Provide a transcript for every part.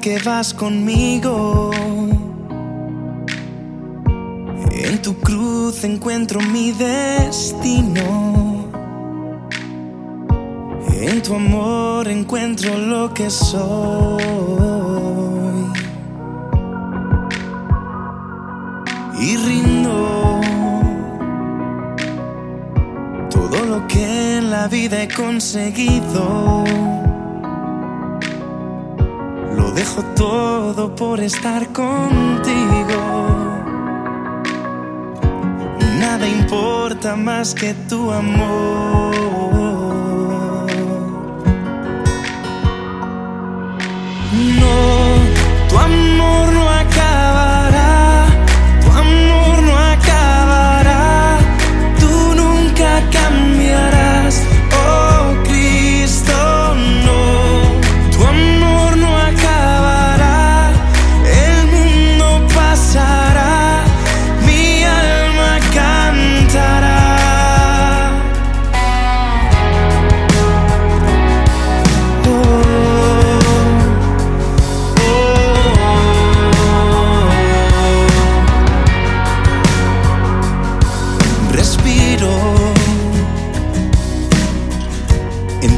que vas conmigo. En tu cruz encuentro mi destino. En tu amor encuentro lo que soy. Y rindo todo lo que en la vida he conseguido. Lo dejo todo por estar contigo. Nada importa más que tu amor. No, tu amor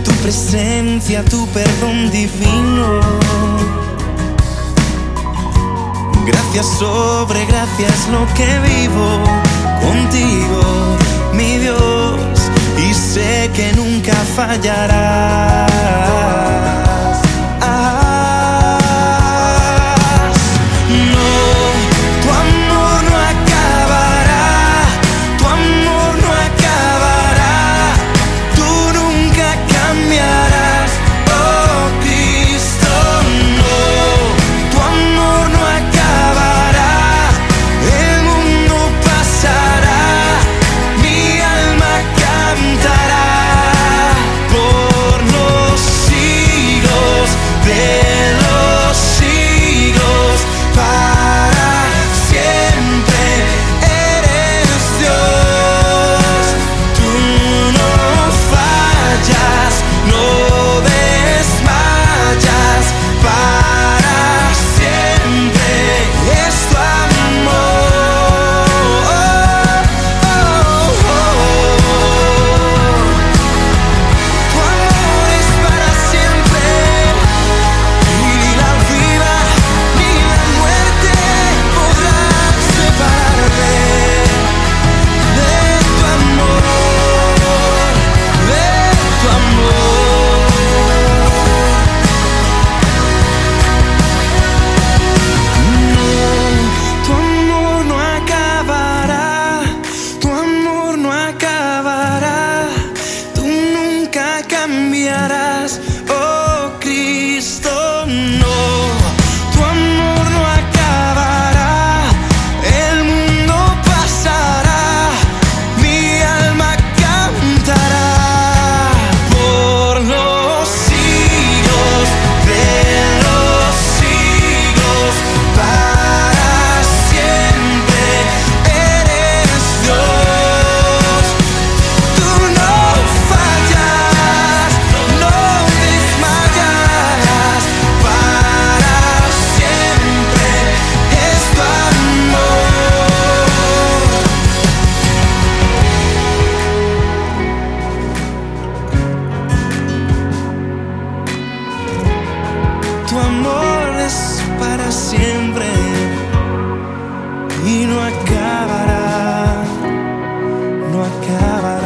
tu presencia, tu perdón divino. Gracias sobre gracias lo que vivo contigo, mi Dios, y sé que nunca fallarás. Tu y no acabará, no acabará.